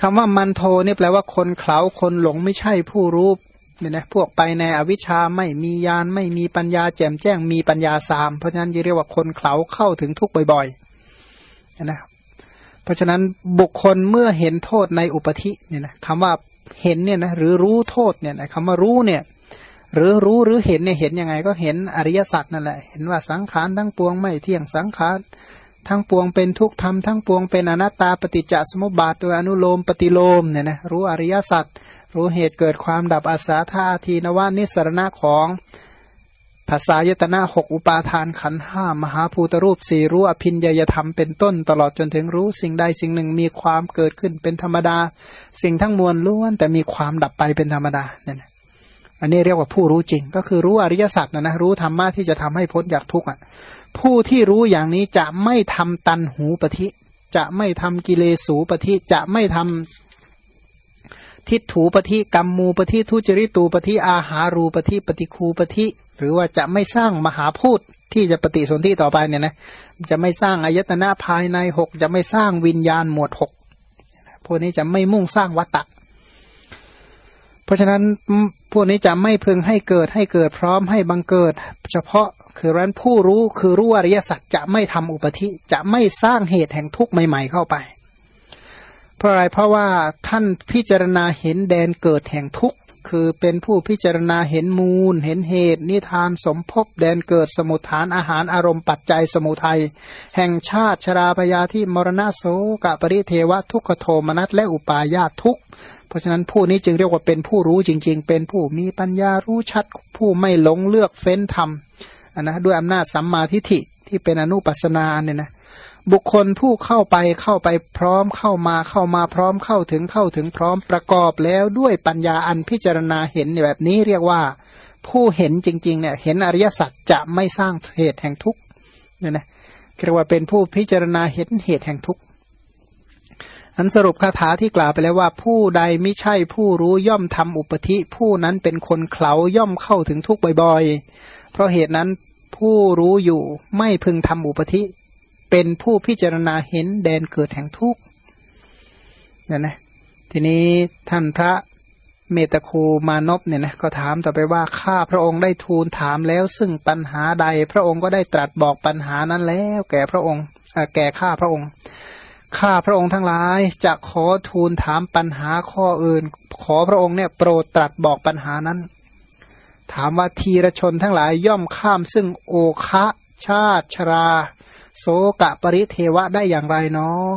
คำว่ามันโทนี่แปลว่าคนเขาคนหลงไม่ใช่ผู้รู้เนี่ยนะพวกไปในอวิชชาไม่มียานไม่มีปัญญาแจ่มแจ้งมีปัญญาสาม เพราะฉะนั้นเรียกว่าคนเขาเข้าถึงทุกบ่อยๆนะเพราะฉะนั้นบุคคลเมื่อเห็นโทษในอุปธิเนี่ยนะคำว่าเห็นเนี่ยนะหรือรู้โทษเนี่ยนะคำว่ารู้เนี่ยหรือรู้หรือเห็นเนี่ยเห็นยังไงก็เห็นอริยสัจนั่นแหละ เห็นว่าสังขารทั้งปวงไม่เที่ยงสังขาร ทั้งปวงเป็นทุกธรรมทั้งปวงเป็นอนัตตาปฏิจจสมุปบาทโดยอนุโลมปฏิโลมเนี่ยนะรู้อริยสัจรู้เหตุเกิดความดับอาสาธาทีนวานิสรณะของภาษายตนะหกอุปาทานขันห้ามหาภูตรูปสี่รู้อภินยยธรรมเป็นต้น ตลอดจนถึงรู้สิ่งใดสิ่งหนึ่งมีความเกิดขึ้นเป็นธรรมดา สิ่งทั้งมวลล้วนแต่มีความดับไปเป็นธรรมดาเนี่ยนะอันนี้เรียกว่าผู้รู้จริง ก็คือรู้อริยสัจนะนะรู้ธรรมะที่จะทำให้พ้นจากทุกข์อะ ผู้ที่รู้อย่างนี้จะไม่ทำตันหูปฏิจะไม่ทำกิเลสูปฏิจะไม่ทำทิฏถูปฏิกรรมมูปฏิทุจริตูปฏิอาหารูปฏิปฏิคูปฏิหรือว่าจะไม่สร้างมหาพูดที่จะปฏิสนธิต่อไปเนี่ยนะจะไม่สร้างอายตนะภายในหกจะไม่สร้างวิญญาณหมวดหกพวกนี้จะไม่มุ่งสร้างวัตตะ เพราะฉะนั้น พวกนี้จะไม่พึงให้เกิดให้เกิดพร้อมให้บังเกิด เฉพาะคือร้นผู้รู้คือรู้อริยสัจจะไม่ทำอุปธิจะไม่สร้างเหตุแห่งทุกข์ใหม่ ๆ เข้าไป เพราะอะไรเพราะว่าท่านพิจารณาเห็นแดนเกิดแห่งทุกข์คือเป็นผู้พิจารณาเห็นมูล เห็นเหตุ นิทานสมภพแดนเกิดสมุทฐานอาหารอารมณ์ปัจจัยสมุทัยแห่งชาติชราพยาที่มรณะโสกะปริเทวะทุกขโทมนัสและอุปาญาทุก ราะฉะนั้นผู้นี้จึงเรียกว่าเป็นผู้รู้จริง ๆ เป็นผู้มีปัญญารู้ชัด ผู้ไม่หลงเลือกเฟ้นธรรมนะด้วยอำนาจสัมมาทิฏฐิที่เป็นอนุปัสนาเนี่ยนะบุคคลผู้เข้าไปเข้าไปพร้อมเข้ามาเข้ามาพร้อมเข้าถึงเข้าถึงพร้อมประกอบแล้วด้วยปัญญาอันพิจารณาเห็นแบบนี้เรียกว่าผู้เห็นจริงๆเนี่ยเห็นอริยสัจจะไม่สร้างเหตุแห่งทุกข์เนี่ยนะเรียกว่าเป็นผู้พิจารณาเห็นเหตุแห่งทุกข์ อันสรุปคาถาที่กล่าวไปแล้วว่า ผู้ใดไม่ใช่ผู้รู้ย่อมทำอุปธิ ผู้นั้นเป็นคนเขาย่อมเข้าถึงทุกข์บ่อยๆ เพราะเหตุนั้นผู้รู้อยู่ไม่พึงทำอุปธิ เป็นผู้พิจารณาเห็นแดนเกิดแห่งทุกข์เนี่ยนะทีนี้ท่านพระเมตคูมานพเนี่ยนะก็ถามต่อไปว่าข้าพระองค์ได้ทูลถามแล้วซึ่งปัญหาใด พระองค์ก็ได้ตรัสบอกปัญหานั้นแล้ว แก่พระองค์แก่ข้าพระองค์ ข้าพระองค์ทั้งหลายจะขอทูลถามปัญหาข้ออื่น ขอพระองค์เนี่ยโปรดตรัสบอกปัญหานั้น ถามว่าทีรชนทั้งหลายย่อมข้ามซึ่งโอคะชาติชรา โสกะปริเทวะได้อย่างไรเนาะ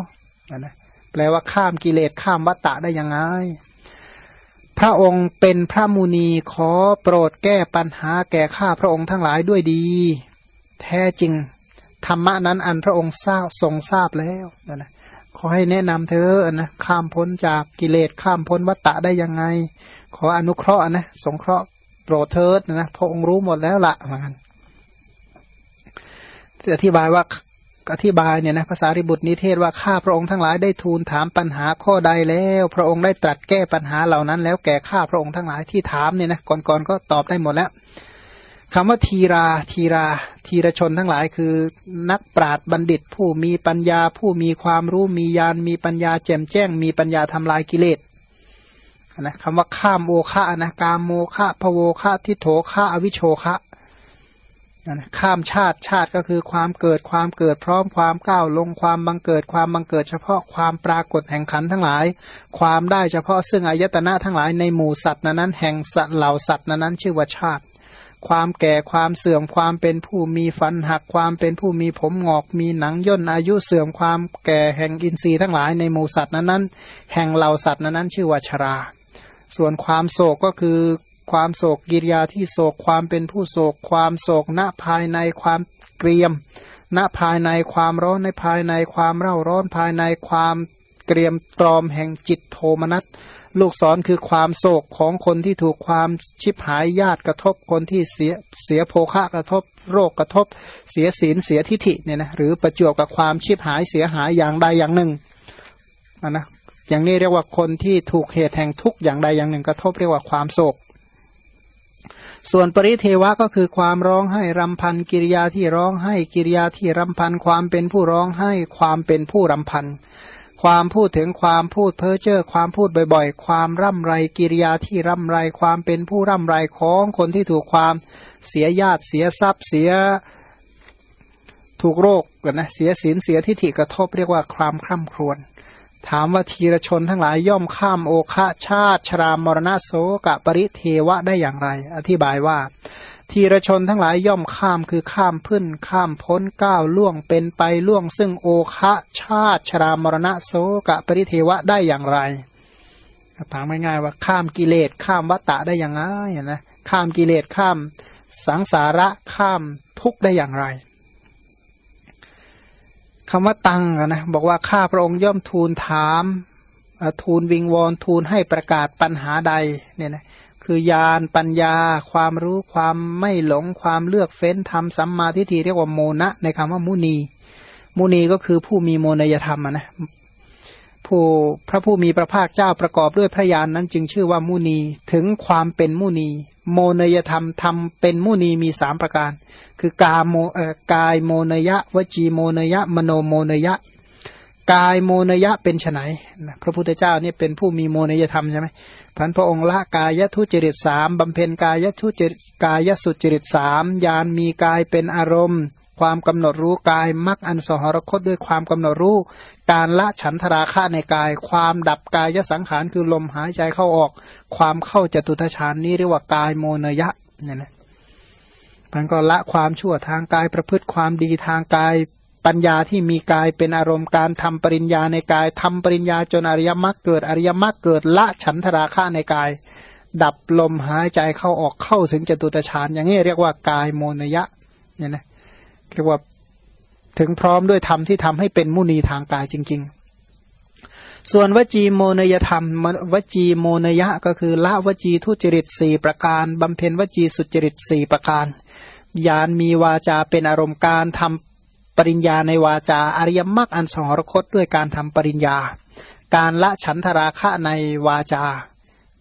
นะแปลว่าข้ามกิเลสข้ามวัตตะได้ยังไง พระองค์เป็นพระมุนีขอโปรดแก้ปัญหาแก่ข้าพระองค์ทั้งหลายด้วยดี แท้จริง ธรรมะนั้นอันพระองค์ทราบทรงทราบแล้วนะนะ ขอให้แนะนำเธอนะข้ามพ้นจากกิเลสข้ามพ้นวัตตะได้ยังไง ขออนุเคราะห์นะสงเคราะห์โปรดเถิดนะพระองค์รู้หมดแล้วละเหมือนกันอธิบายว่าอธิบายเนี่ยนะภาษาริบุตรนิเทศว่าข้าพระองค์ทั้งหลายได้ทูลถามปัญหาข้อใดแล้ว พระองค์ได้ตรัสแก้ปัญหาเหล่านั้น แล้วแก่ข้าพระองค์ทั้งหลายที่ถามเนี่ยนะก่อนๆก็ตอบได้หมดแล้ว คำว่าทีราทีราทีรชนทั้งหลายคือ นักปราดบัณฑิต ผู้มีปัญญา ผู้มีความรู้มีญาณมีปัญญาแจ่มแจ้ง มีปัญญาทำลายกิเลสนะคำว่าข้ามโอคะนะกามโมคะพโวคะทิโถคะอวิโชคะข้ามชาติชาติก็คือความเกิดความเกิดพร้อมความก้าวลงความบังเกิดความบังเกิดเฉพาะความปรากฏแห่งขันทั้งหลาย ความได้เฉพาะซึ่งอายตนะทั้งหลายในหมู่สัตว์นั้นแห่งสัตว์เหล่าสัตว์นั้นชื่อว่าชาติ ความแก่ความเสื่อมความเป็นผู้มีฟันหักความเป็นผู้มีผมงอก มีหนังย่นอายุเสื่อมความแก่แห่งอินทรีย์ทั้งหลายในหมู่สัตว์นั้นแห่งเหล่าสัตว์นั้นชื่อว่าชรา ส่วนความโศกก็คือความโศกกิริยาที่โศกความเป็นผู้โศก ความโศกณภายในความเกรียม ณภายในความร้อนในภายในความเร่าร้อนภายในความเกรียมตรอมแห่งจิตโทมนัส ลูกศรคือความโศกของคนที่ถูกความชิบหายญาติกระทบคนที่เสียเสียโภคะกระทบ โรคกระทบ เสียศีลเสียทิฐิเนี่ยนะหรือประจวบกับความชิบหายเสียหายอย่างใดอย่างหนึ่งนะอย่างนี้เรียกว่าคนที่ถูกเหตุแห่งทุกข์อย่างใดอย่างหนึ่ง กระทบเรียกว่าความโศก ส่วนปริเทวะก็คือความร้องให้รำพันกิริยาที่ร้องให้กิริยาที่รำพันความเป็นผู้ร้องให้ความเป็นผู้รำพัน ความพูดถึงความพูดเพ้อเจ้อความพูดบ่อยๆ ความร่ำไรกิริยาที่ร่ำไรความเป็นผู้ร่ำไรของคนที่ถูกความเสียญาติเสียทรัพย์เสียถูกโรคกันนะเสียศีลเสียทิฏฐิกระทบเรียกว่าความคร่ำครวญถามว่าทีรชนทั้งหลายย่อมข้ามโอคะชาติ ชรามรณะโสกะปริเทวะได้อย่างไร อธิบายว่า ทีรชนทั้งหลายย่อมข้ามคือข้ามพื้นข้ามพ้นก้าวล่วงเป็นไปล่วง ซึ่งโอคะชาติชรามรณะโสกะปริเทวะได้อย่างไรถามง่ายๆว่าข้ามกิเลสข้ามวัตตะได้อย่างไรนะข้ามกิเลสข้ามสังสาระข้ามทุกได้อย่างไรคำว่าตังนะบอกว่าข้าพระองค์ย่อมทูลถามทูลวิงวอนทูลให้ประกาศปัญหาใดเนี่ยนะ คือญาณปัญญา ความรู้ความไม่หลงความเลือกเฟ้นทำสัมมาทิฏฐิเรียกว่าโมนะในคำว่ามุนี มุนีก็คือผู้มีโมนยธรรมนะผู้พระผู้มีพระภาคเจ้าประกอบด้วยพระญาณนนั้นจึงชื่อว่ามุนีถึงความเป็นมุนี โมนยธรรมทำเป็นมุนีมีสามประการ คือกาโมกายโมนยะ วจีโมนยะ มโนโมนยะ กายโมนยะเป็นไนพระพุทธเจ้านี่เป็นผู้มีโมนยธรรมใช่ไหมพันพระองค์ละกายทุจริตสามบำเพ็ญกายทุจริตกายสุจริตสามยานมีกายเป็นอารมณ์ ความกำหนดรู้กายมักอันสหรคตด้วยความกำหนดรู้ การละฉันทราคะในกาย ความดับกายสังขารคือลมหายใจเข้าออก ความเข้าจตุทชานนี้เรียกว่ากายโมนยะเนี่ยนะมันก็ละความชั่วทางกายประพฤติความดีทางกาย ปัญญาที่มีกายเป็นอารมณ์การทำปริญญาในกายทำปริญญาจนอริยมรรคเกิดอริยมรรคเกิดละฉันทราคะในกาย ดับลมหายใจเข้าออกเข้าถึงจตุตฌานอย่างนี้เรียกว่ากายโมนยะเนี่ยนะเรียกว่าถึงพร้อมด้วยธรรมที่ทำให้เป็นมุนีทางกายจริง ๆ ส่วนวจีโมนยธรรมวจีโมนยะก็คือละวจีทุจริตสี่ประการบำเพ็ญวจีสุจริตสี่ประการญาณมีวาจาเป็นอารมณ์การทำ ปริญญาในวาจาอริยมรรคอันสหรคตด้วยการทำปริญญา การละฉันทราคะในวาจา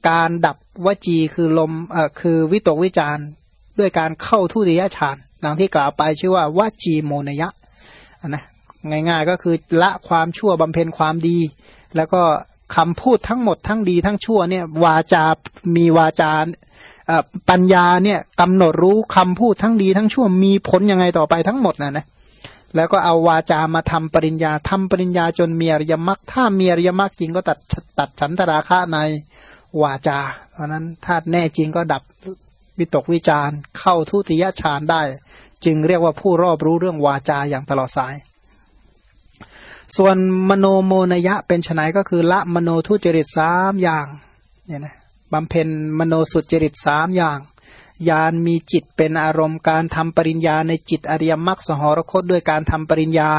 การดับวจีคือลมเอ่อคือวิตกวิจารด้วยการเข้าทุติยฌานดังที่กล่าวไปชื่อว่าวจีโมนยะนะง่ายๆก็คือละความชั่วบำเพ็ญความดี แล้วก็คำพูดทั้งหมดทั้งดีทั้งชั่วเนี่ยวาจา มีวาจาปัญญาเนี่ยกำหนดรู้คำพูดทั้งดีทั้งชั่วมีผลยังไงต่อไปทั้งหมดนะนะ แล้วก็เอาวาจามาทำปริญญาทำปริญญาจนเมีอริยมรรคถ้าเมีอริยมรรคจริงก็ตัดตัดฉันทราคะในวาจา เพราะนั้นถ้าแน่จริงก็ดับวิตกวิจารเข้าทุติยฌานได้ จึงเรียกว่าผู้รอบรู้เรื่องวาจาอย่างตลอดสาย ส่วนมโนโมนยะเป็นไนก็คือละมโนทุจริตสามอย่างเนี่ยนะบำเพ็ญมโนสุจริตสามอย่าง ยานมีจิตเป็นอารมณ์การทำปริญญาในจิตอริยมรรคสหรคตด้วยการทำปริญญา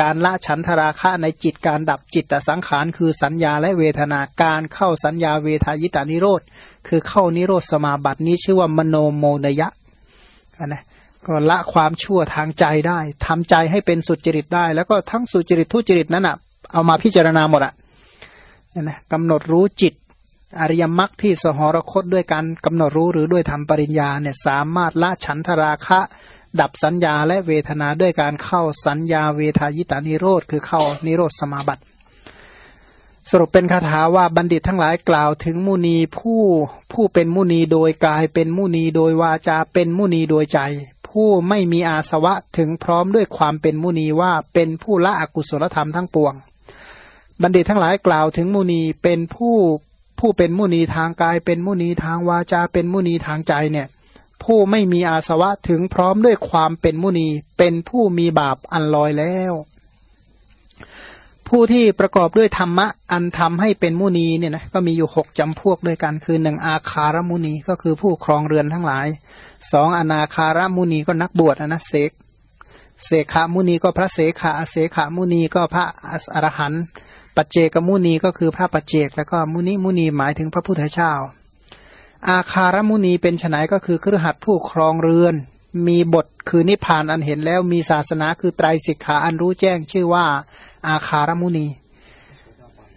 การละฉันทราคะในจิตการดับจิตตสังขารคือสัญญาและเวทนาการเข้าสัญญาเวทายตานิโรธคือเข้านิโรธสมาบัตินี้ชื่อว่ามโนโมนยะนะก็ละความชั่วทางใจได้ทำใจให้เป็นสุจริตได้ แล้วก็ทั้งสุจริตทุจริตนั้นอะเอามาพิจารณาหมดอะนะกำหนดรู้จิต อริยมรรคที่สหรคตด้วยการกำหนดรู้หรือด้วยทำปริญญาเนี่ยสามารถละฉันทราคะ ดับสัญญาและเวทนาด้วยการเข้าสัญญาเวทายตานิโรธคือเข้านิโรธสมาบัติ สรุปเป็นคาถาว่าบัณฑิตทั้งหลายกล่าวถึงมุนีผู้ผู้เป็นมุนีโดยกายเป็นมุนีโดยวาจาเป็นมุนีโดยใจ ผู้ไม่มีอาสวะถึงพร้อมด้วยความเป็นมุนีว่าเป็นผู้ละอกุศลธรรมทั้งปวง บัณฑิตทั้งหลายกล่าวถึงมุนีเป็นผู้ ผู้เป็นมุนีทางกายเป็นมุนีทางวาจาเป็นมุนีทางใจเนี่ย ผู้ไม่มีอาสวะถึงพร้อมด้วยความเป็นมุนีเป็นผู้มีบาปอันลอยแล้ว ผู้ที่ประกอบด้วยธรรมะอันทำให้เป็นมุนีเนี่ยนะก็มีอยู่หกจำพวกด้วยกันคือหนึ่งอาคารมุนีก็คือผู้ครองเรือนทั้งหลายสองอนาคารมุนีก็นักบวชนะเสกเสขามุนีก็พระเสขาเสขามุนีก็พระอรหันต์ ปัจเจกมุนีก็คือพระปัจเจก แล้วก็มุนีมุนีหมายถึงพระพุทธเจ้า อาคารมุนีเป็นไนก็คือครหัสผู้ครองเรือน มีบทคือนิพพานอันเห็นแล้วมีศาสนาคือไตรสิกขาอันรู้แจ้งชื่อว่าอาคารมุนี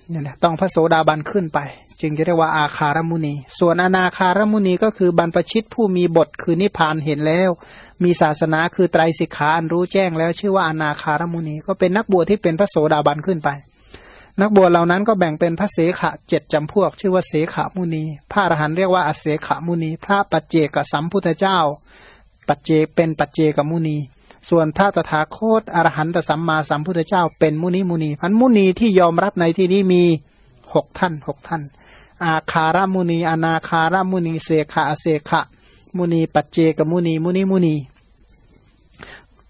เนี่ยนะต้องพระโสดาบันขึ้นไป จึงจะเรียกว่าอาคารมุนี ส่วนอนาคารมุนีก็คือบรรพชิตผู้มีบทคือนิพพานเห็นแล้ว มีศาสนาคือไตรสิกขาอันรู้แจ้งแล้วชื่อว่าอนาคารมุนี ก็เป็นนักบวชที่เป็นพระโสดาบันขึ้นไป นักบวชเหล่านั้นก็แบ่งเป็นพระเสขะเจ็ดจำพวก ชื่อว่าเสขมุนี พระอรหันต์เรียกว่าอเสขมุนี พระปัจเจกสัมพุทธเจ้า ปัจเจเป็นปัจเจกมุนี ส่วนพระตถาคตอรหันตสัมมาสัมพุทธเจ้า เป็นมุนีมุนีพันมุนีที่ยอมรับในที่นี้มีหกท่านหกท่าน อาคารมุนีอนาคารมุนีเสขะอเสขะ มุนีปัจเจกมุนีมุนีมุนี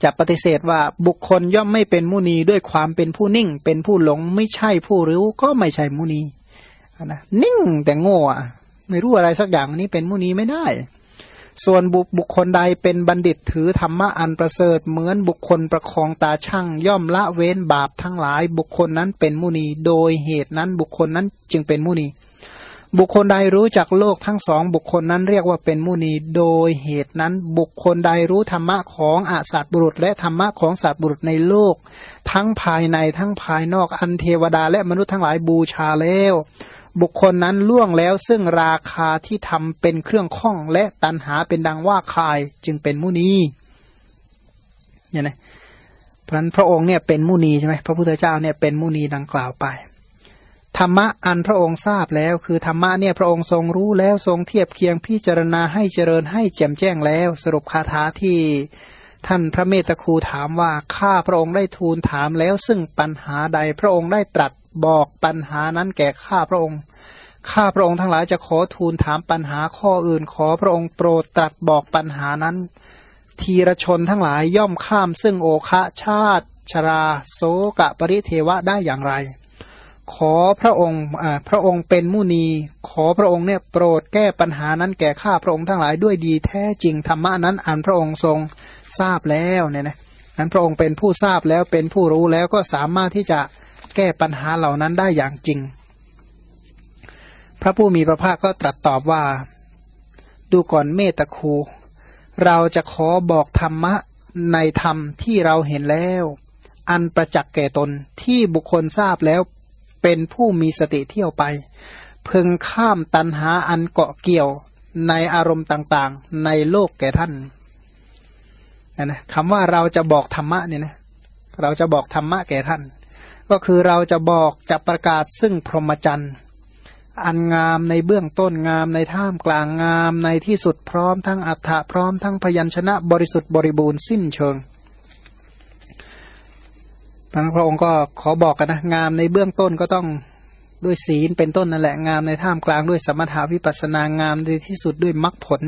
จะปฏิเสธว่าบุคคลย่อมไม่เป็นมุนีด้วยความเป็นผู้นิ่ง เป็นผู้หลงไม่ใช่ผู้รู้ก็ไม่ใช่มุนีนะนิ่งแต่โง่อะไม่รู้อะไรสักอย่างนี้เป็นมุนีไม่ได้ ส่วนบุบุคคลใดเป็นบัณฑิตถือธรรมะอันประเสริฐเหมือนบุคคลประคองตาช่างย่อมละเว้นบาปทั้งหลาย บุคคลนั้นเป็นมุนี โดยเหตุนั้นบุคคลนั้นจึงเป็นมุนี บุคคลใดรู้จักโลกทั้งสองบุคคลนั้นเรียกว่าเป็นมุนีโดยเหตุนั้นบุคคลใดรู้ธรรมะของอาสัตบุรุษ และธรรมะของสัตบุรุษในโลก ทั้งภายในทั้งภายนอกอันเทวดาและมนุษย์ทั้งหลายบูชาแล้ว บุคคลนั้นล่วงแล้วซึ่งราคาที่ทำเป็นเครื่องข้องและตันหาเป็นดังว่าคายจึงเป็นมุนีเนี่ยนะเพราะนั้นพระองค์เนี่ยเป็นมุนีใช่ไหมพระพุทธเจ้าเนี่ยเป็นมุนีดังกล่าวไป ธรรมะอันพระองค์ทราบแล้ว คือธรรมะเนี่ยพระองค์ทรงรู้แล้วทรงเทียบเคียงพิจารณาให้เจริญให้แจ่มแจ้งแล้ว สรุปคาถาที่ท่านพระเมตคูถามว่าข้าพระองค์ได้ทูลถามแล้ว ซึ่งปัญหาใดพระองค์ได้ตรัสบอกปัญหานั้นแก่ข้าพระองค์ข้าพระองค์ทั้งหลายจะขอทูลถามปัญหาข้ออื่น ขอพระองค์โปรดตรัสบอกปัญหานั้น ทีรชนทั้งหลายย่อมข้ามซึ่งโอคะชาติ ชรา โสกะปริเทวะได้อย่างไร ขอพระองค์พระองค์เป็นมุนี ขอพระองค์เนี่ยโปรดแก้ปัญหานั้นแก่ข้าพระองค์ทั้งหลายด้วยดีแท้จริงธรรมะนั้นอันพระองค์ทรงทราบแล้วเนี่ยนะนั้นพระองค์เป็นผู้ทราบแล้วเป็นผู้รู้แล้วก็สามารถที่จะแก้ปัญหาเหล่านั้นได้อย่างจริง พระผู้มีพระภาคก็ตรัสตอบว่า ดูก่อนเมตคู เราจะขอบอกธรรมะในธรรมที่เราเห็นแล้ว อันประจักษ์แก่ตนที่บุคคลทราบแล้ว เป็นผู้มีสติเที่ยวไป พึงข้ามตันหาอันเกาะเกี่ยวในอารมณ์ต่างๆ ในโลกแก่ท่านนะคำว่าเราจะบอกธรรมะเนี่ยนะเราจะบอกธรรมะแก่ท่าน ก็คือเราจะบอกจะประกาศซึ่งพรหมจรรย์อันงามในเบื้องต้นงามในท่ามกลางงามในที่สุดพร้อมทั้งอัฏฐะพร้อมทั้งพยัญชนะบริสุทธิ์บริบูรณ์สิ้นเชิง พระพระองค์ก็ขอบอกกันนะงามในเบื้องต้นก็ต้องด้วยศีลเป็นต้นนั่นแหละงามในท่ามกลางด้วยสมถาวิปัสนางามในที่สุดด้วยมรรคผล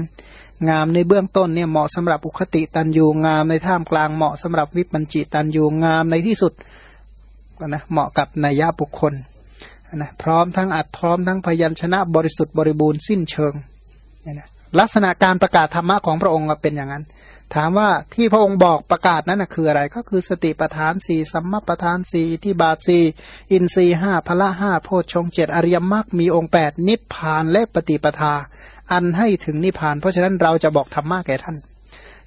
งามในเบื้องต้นเนี่ยเหมาะสำหรับอุคติตันยูงามในท่ามกลางเหมาะสำหรับวิปัญจิตันยูงามในที่สุดนะเหมาะกับนัยยะบุคคลนะพร้อมทั้งอัดพร้อมทั้งพยัญชนะบริสุทธิ์บริบูรณ์สิ้นเชิงนะลักษณะการประกาศธรรมะของพระองค์เป็นอย่างนั้น ถามว่าที่พระองค์บอกประกาศนั้นคืออะไร ก็คือสติปทานสี่สัมมาปทานสี่ที่บาทสี่อินทรีห้าพละห้าโพชฌงเจ็ดอริยมรรคมีองค์แปดนิพพานและปฏิปทา อันให้ถึงนิพพาน เพราะฉะนั้นเราจะบอกธรรมะแก่ท่าน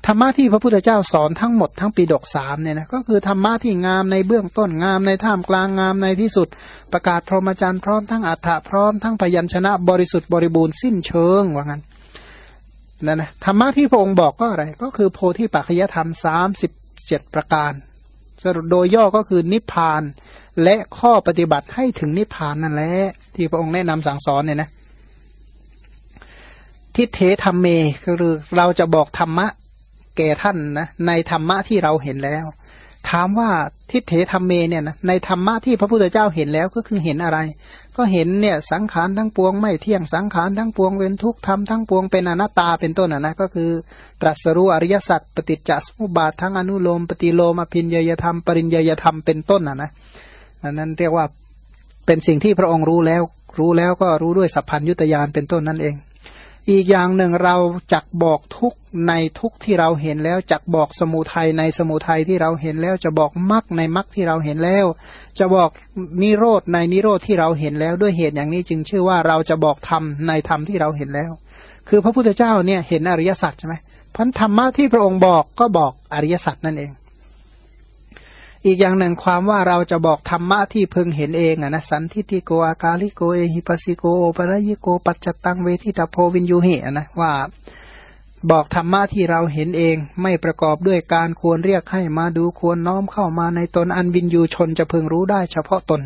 ธรรมะที่พระพุทธเจ้าสอนทั้งหมดทั้งปีดกสามเนี่ยนะก็คือธรรมะที่งามในเบื้องต้นงามในท่ามกลางงามในที่สุด ประกาศพรหมจรรย์พร้อมทั้งอัฏฐะพร้อมทั้งพยัญชนะบริสุทธิ์บริบูรณ์สิ้นเชิงว่างั้น นั่นนะธรรมะที่พระองค์บอกก็อะไร ก็คือโพธิปัจจยธรรมสามสิบเจ็ดประการสรุปโดยย่อก็คือนิพพานและข้อปฏิบัติให้ถึงนิพพานนั่นแหละที่พระองค์แนะนำสั่งสอนเนี่ยนะทิเทธรรมเมคือเราจะบอกธรรมะแก่ท่านนะในธรรมะที่เราเห็นแล้ว ถามว่าทิเทธรรมเมเนี่ยนะในธรรมะที่พระพุทธเจ้าเห็นแล้วก็คือเห็นอะไร ก็เห็นเนี่ยสังขารทั้งปวงไม่เที่ยงสังขารทั้งปวงเป็นทุกข์ทำทั้งปวงเป็นอนัตตาเป็นต้นนะก็คือ ตรัสรู้อริยสัจปฏิจจสมุปบาททั้งอนุโลมปฏิโลมอภินยยธรรมปริญญยธรรมเป็นต้นนะนะอันนั้นเรียกว่าเป็นสิ่งที่พระองค์รู้แล้ว รู้แล้วก็รู้ด้วยสัพพัญยุตยานเป็นต้นนั่นเอง อีกอย่างหนึ่งเราจักบอกทุกในทุกที่เราเห็นแล้วจักบอกสมุทัยในสมุทัยที่เราเห็นแล้วจะบอกมรรคในมรรคที่เราเห็นแล้ว จะบอกนิโรธในนิโรธที่เราเห็นแล้วด้วยเหตุอย่างนี้จึงชื่อว่าเราจะบอกธรรมในธรรมที่เราเห็นแล้ว คือพระพุทธเจ้าเนี่ยเห็นอริยสัจใช่ไหมพันธรรมะที่พระองค์บอกก็บอกอริยสัจนั่นเอง อีกอย่างหนึ่งความว่าเราจะบอกธรรมะที่พึงเห็นเองอะนะสันทิติโกอากาลิโกเอหิปัสิโกโอปะยิโก ปัจจตังเวทิตาโพวินยูเหนะว่า บอกธรรมะที่เราเห็นเองไม่ประกอบด้วยการควรเรียกให้มาดูควรน้อมเข้ามาในตนอันวินยูชนจะพึงรู้ได้เฉพาะตน